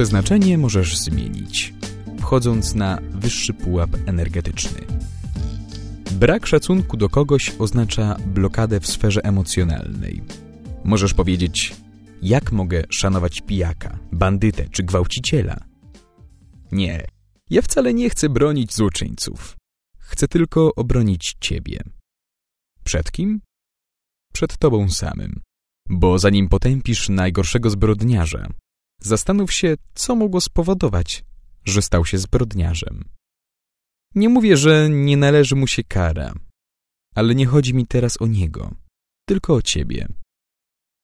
Przeznaczenie możesz zmienić, wchodząc na wyższy pułap energetyczny. Brak szacunku do kogoś oznacza blokadę w sferze emocjonalnej. Możesz powiedzieć, jak mogę szanować pijaka, bandytę czy gwałciciela? Nie, ja wcale nie chcę bronić złoczyńców. Chcę tylko obronić ciebie. Przed kim? Przed tobą samym. Bo zanim potępisz najgorszego zbrodniarza, zastanów się, co mogło spowodować, że stał się zbrodniarzem. Nie mówię, że nie należy mu się kara, ale nie chodzi mi teraz o niego, tylko o ciebie.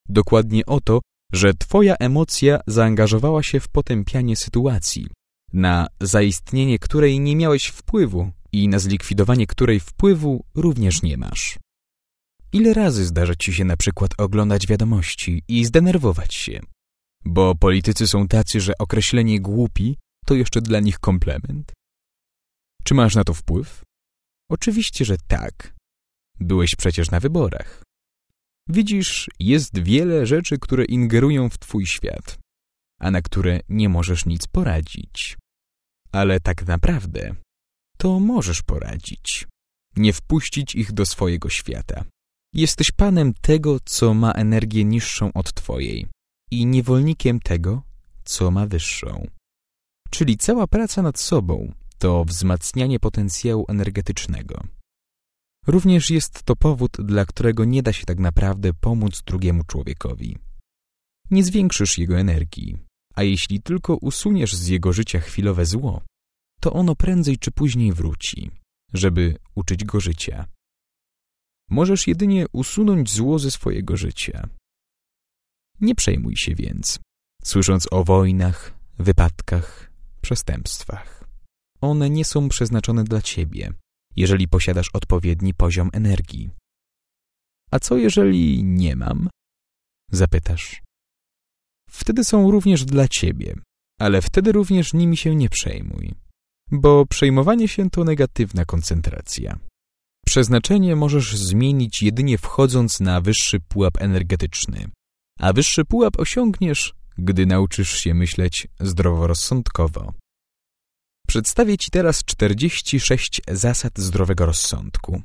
Dokładnie o to, że twoja emocja zaangażowała się w potępianie sytuacji, na zaistnienie której nie miałeś wpływu i na zlikwidowanie której wpływu również nie masz. Ile razy zdarza ci się na przykład oglądać wiadomości i zdenerwować się? Bo politycy są tacy, że określenie głupi to jeszcze dla nich komplement? Czy masz na to wpływ? Oczywiście, że tak. Byłeś przecież na wyborach. Widzisz, jest wiele rzeczy, które ingerują w twój świat, a na które nie możesz nic poradzić. Ale tak naprawdę to możesz poradzić. Nie wpuścić ich do swojego świata. Jesteś panem tego, co ma energię niższą od twojej i niewolnikiem tego, co ma wyższą. Czyli cała praca nad sobą to wzmacnianie potencjału energetycznego. Również jest to powód, dla którego nie da się tak naprawdę pomóc drugiemu człowiekowi. Nie zwiększysz jego energii, a jeśli tylko usuniesz z jego życia chwilowe zło, to ono prędzej czy później wróci, żeby uczyć go życia. Możesz jedynie usunąć zło ze swojego życia. Nie przejmuj się więc, słysząc o wojnach, wypadkach, przestępstwach. One nie są przeznaczone dla ciebie, jeżeli posiadasz odpowiedni poziom energii. A co jeżeli nie mam? Zapytasz. Wtedy są również dla ciebie, ale wtedy również nimi się nie przejmuj, bo przejmowanie się to negatywna koncentracja. Przeznaczenie możesz zmienić jedynie wchodząc na wyższy pułap energetyczny, a wyższy pułap osiągniesz, gdy nauczysz się myśleć zdroworozsądkowo. Przedstawię Ci teraz 46 zasad zdrowego rozsądku.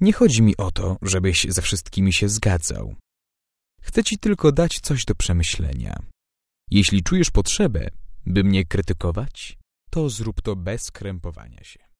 Nie chodzi mi o to, żebyś ze wszystkimi się zgadzał. Chcę Ci tylko dać coś do przemyślenia. Jeśli czujesz potrzebę, by mnie krytykować, to zrób to bez krępowania się.